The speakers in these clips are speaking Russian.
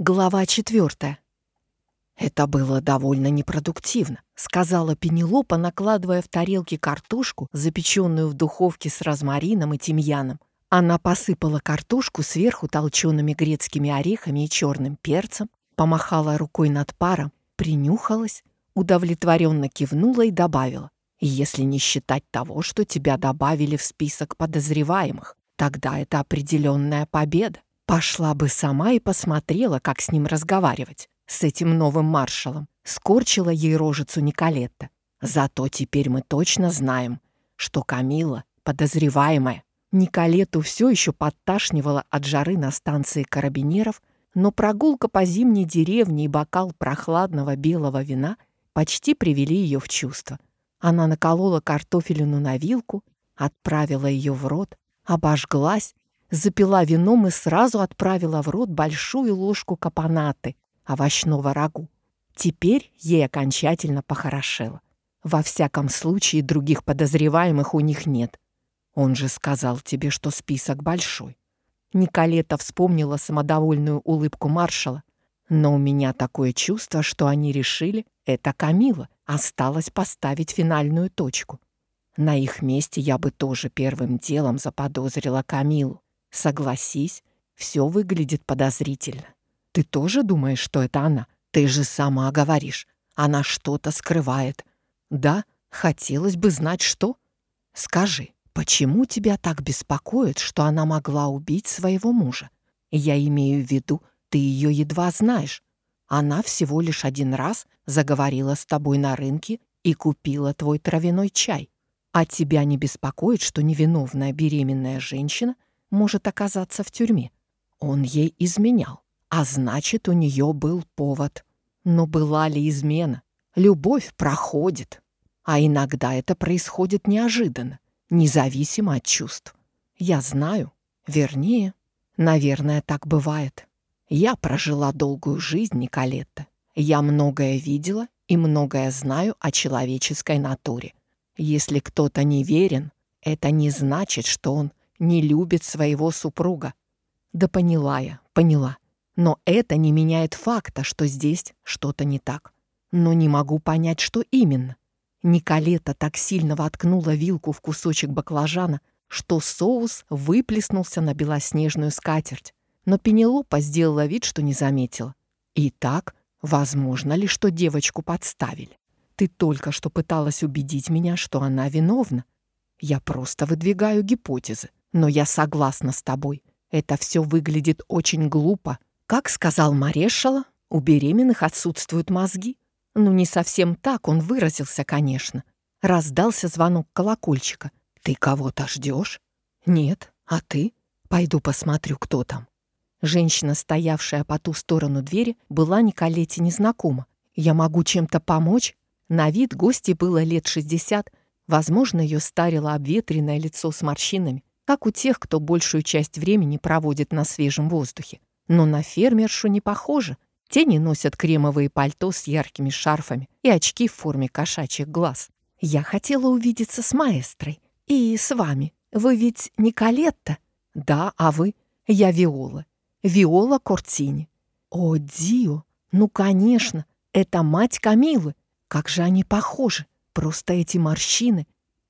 Глава четвертая. «Это было довольно непродуктивно», — сказала Пенелопа, накладывая в тарелки картошку, запеченную в духовке с розмарином и тимьяном. Она посыпала картошку сверху толчеными грецкими орехами и черным перцем, помахала рукой над паром, принюхалась, удовлетворенно кивнула и добавила. «Если не считать того, что тебя добавили в список подозреваемых, тогда это определенная победа. Пошла бы сама и посмотрела, как с ним разговаривать, с этим новым маршалом. Скорчила ей рожицу Николетта. Зато теперь мы точно знаем, что Камила подозреваемая. Николету все еще подташнивала от жары на станции карабинеров, но прогулка по зимней деревне и бокал прохладного белого вина почти привели ее в чувство. Она наколола картофелину на вилку, отправила ее в рот, обожглась запила вином и сразу отправила в рот большую ложку капонаты, овощного рагу. Теперь ей окончательно похорошело. Во всяком случае, других подозреваемых у них нет. Он же сказал тебе, что список большой. Николета вспомнила самодовольную улыбку маршала. Но у меня такое чувство, что они решили, это Камила, осталось поставить финальную точку. На их месте я бы тоже первым делом заподозрила Камилу. Согласись, все выглядит подозрительно. Ты тоже думаешь, что это она? Ты же сама говоришь, она что-то скрывает. Да, хотелось бы знать, что. Скажи, почему тебя так беспокоит, что она могла убить своего мужа? Я имею в виду, ты ее едва знаешь. Она всего лишь один раз заговорила с тобой на рынке и купила твой травяной чай. А тебя не беспокоит, что невиновная беременная женщина — может оказаться в тюрьме. Он ей изменял, а значит, у нее был повод. Но была ли измена? Любовь проходит, а иногда это происходит неожиданно, независимо от чувств. Я знаю, вернее, наверное, так бывает. Я прожила долгую жизнь, Николетта. Я многое видела и многое знаю о человеческой натуре. Если кто-то не верен, это не значит, что он не любит своего супруга. Да поняла я, поняла. Но это не меняет факта, что здесь что-то не так. Но не могу понять, что именно. Николета так сильно воткнула вилку в кусочек баклажана, что соус выплеснулся на белоснежную скатерть. Но Пенелопа сделала вид, что не заметила. Итак, возможно ли, что девочку подставили? Ты только что пыталась убедить меня, что она виновна. Я просто выдвигаю гипотезы. Но я согласна с тобой. Это все выглядит очень глупо. Как сказал Марешала, у беременных отсутствуют мозги. Ну, не совсем так он выразился, конечно. Раздался звонок колокольчика. «Ты кого-то ждешь?» «Нет. А ты?» «Пойду посмотрю, кто там». Женщина, стоявшая по ту сторону двери, была Николете незнакома. «Я могу чем-то помочь?» На вид гости было лет шестьдесят. Возможно, ее старило обветренное лицо с морщинами как у тех, кто большую часть времени проводит на свежем воздухе. Но на фермершу не похоже. Те не носят кремовые пальто с яркими шарфами и очки в форме кошачьих глаз. Я хотела увидеться с маэстрой. И с вами. Вы ведь не Калетта? Да, а вы? Я Виола. Виола Кортини. О, Дио! Ну, конечно, это мать Камилы. Как же они похожи. Просто эти морщины,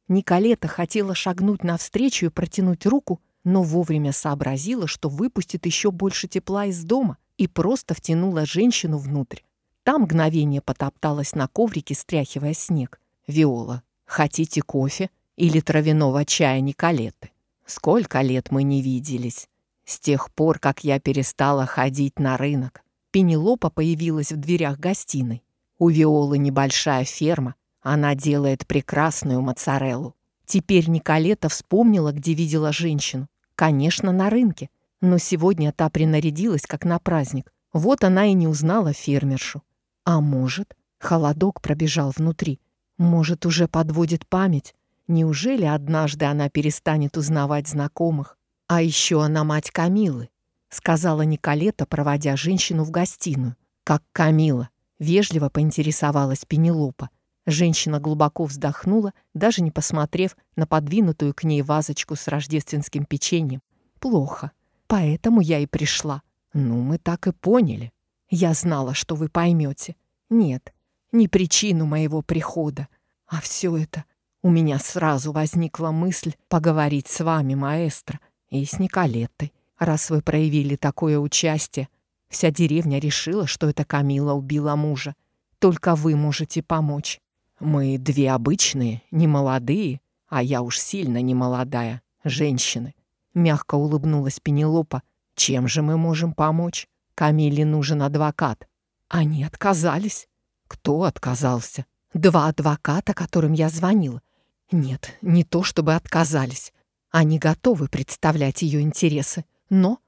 Николета хотела шагнуть навстречу и протянуть руку, но вовремя сообразила, что выпустит еще больше тепла из дома и просто втянула женщину внутрь. Там мгновение потопталась на коврике, стряхивая снег. «Виола, хотите кофе или травяного чая Николеты? Сколько лет мы не виделись? С тех пор, как я перестала ходить на рынок». Пенелопа появилась в дверях гостиной. У Виолы небольшая ферма, она делает прекрасную моцареллу. Теперь Николета вспомнила, где видела женщину. Конечно, на рынке. Но сегодня та принарядилась, как на праздник. Вот она и не узнала фермершу. А может, холодок пробежал внутри. Может, уже подводит память. Неужели однажды она перестанет узнавать знакомых? А еще она мать Камилы, сказала Николета, проводя женщину в гостиную. Как Камила, вежливо поинтересовалась Пенелопа. Женщина глубоко вздохнула, даже не посмотрев на подвинутую к ней вазочку с рождественским печеньем. «Плохо. Поэтому я и пришла». «Ну, мы так и поняли. Я знала, что вы поймете. Нет, не причину моего прихода, а все это. У меня сразу возникла мысль поговорить с вами, маэстро, и с Николеттой. Раз вы проявили такое участие, вся деревня решила, что это Камила убила мужа. Только вы можете помочь. Мы две обычные, немолодые, а я уж сильно немолодая, женщины. Мягко улыбнулась Пенелопа. Чем же мы можем помочь? Камиле нужен адвокат. Они отказались. Кто отказался? Два адвоката, которым я звонила. Нет, не то чтобы отказались. Они готовы представлять ее интересы, но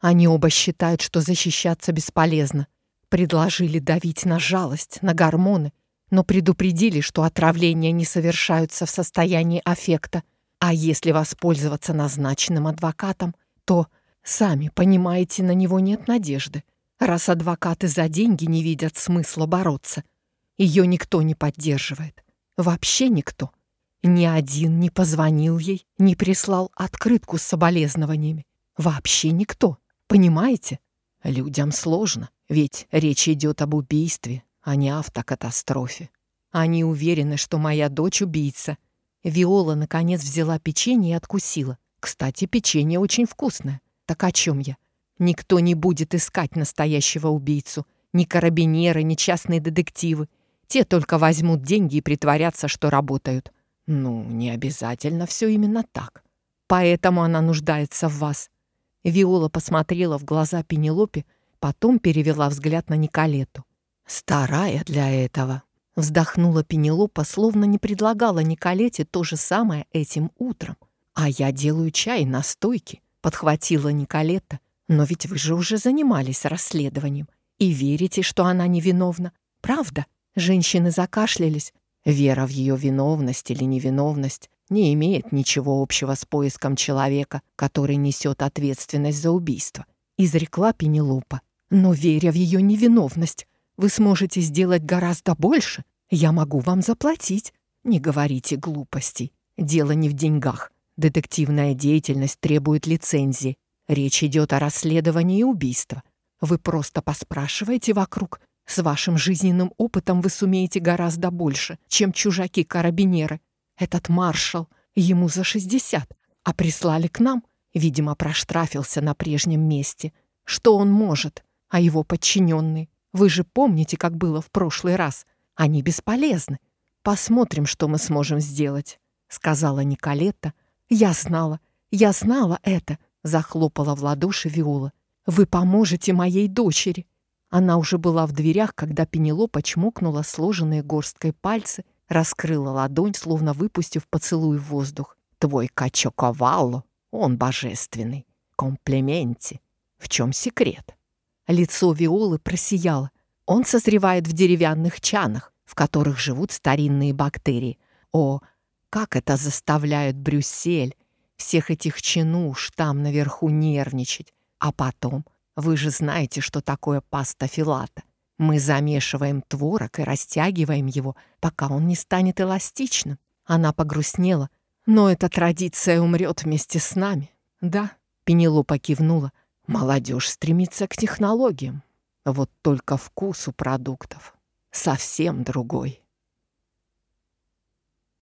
они оба считают, что защищаться бесполезно. Предложили давить на жалость, на гормоны, но предупредили, что отравления не совершаются в состоянии аффекта. А если воспользоваться назначенным адвокатом, то, сами понимаете, на него нет надежды. Раз адвокаты за деньги не видят смысла бороться, ее никто не поддерживает. Вообще никто. Ни один не позвонил ей, не прислал открытку с соболезнованиями. Вообще никто. Понимаете? Людям сложно. Ведь речь идет об убийстве, а не автокатастрофе. Они уверены, что моя дочь убийца. Виола, наконец, взяла печенье и откусила. Кстати, печенье очень вкусное. Так о чем я? Никто не будет искать настоящего убийцу. Ни карабинеры, ни частные детективы. Те только возьмут деньги и притворятся, что работают. Ну, не обязательно все именно так. Поэтому она нуждается в вас. Виола посмотрела в глаза Пенелопе, Потом перевела взгляд на Николету. «Старая для этого», — вздохнула Пенелопа, словно не предлагала Николете то же самое этим утром. «А я делаю чай на стойке», — подхватила Николета. «Но ведь вы же уже занимались расследованием и верите, что она невиновна. Правда?» Женщины закашлялись. Вера в ее виновность или невиновность не имеет ничего общего с поиском человека, который несет ответственность за убийство, изрекла Пенелопа. Но веря в ее невиновность, вы сможете сделать гораздо больше. Я могу вам заплатить. Не говорите глупостей. Дело не в деньгах. Детективная деятельность требует лицензии. Речь идет о расследовании убийства. Вы просто поспрашиваете вокруг. С вашим жизненным опытом вы сумеете гораздо больше, чем чужаки-карабинеры. Этот маршал, ему за 60, а прислали к нам, видимо, проштрафился на прежнем месте. Что он может? а его подчиненные. Вы же помните, как было в прошлый раз. Они бесполезны. Посмотрим, что мы сможем сделать», — сказала Николетта. «Я знала, я знала это», — захлопала в ладоши Виола. «Вы поможете моей дочери». Она уже была в дверях, когда Пенелопа чмокнула сложенные горсткой пальцы, раскрыла ладонь, словно выпустив поцелуй в воздух. «Твой качоковалло, он божественный. Комплименте. В чем секрет?» Лицо Виолы просияло. Он созревает в деревянных чанах, в которых живут старинные бактерии. О, как это заставляет Брюссель, всех этих чинуш там наверху нервничать. А потом, вы же знаете, что такое паста филата. Мы замешиваем творог и растягиваем его, пока он не станет эластичным. Она погрустнела. Но эта традиция умрет вместе с нами. Да, Пенелопа кивнула. Молодежь стремится к технологиям. Вот только вкус у продуктов совсем другой.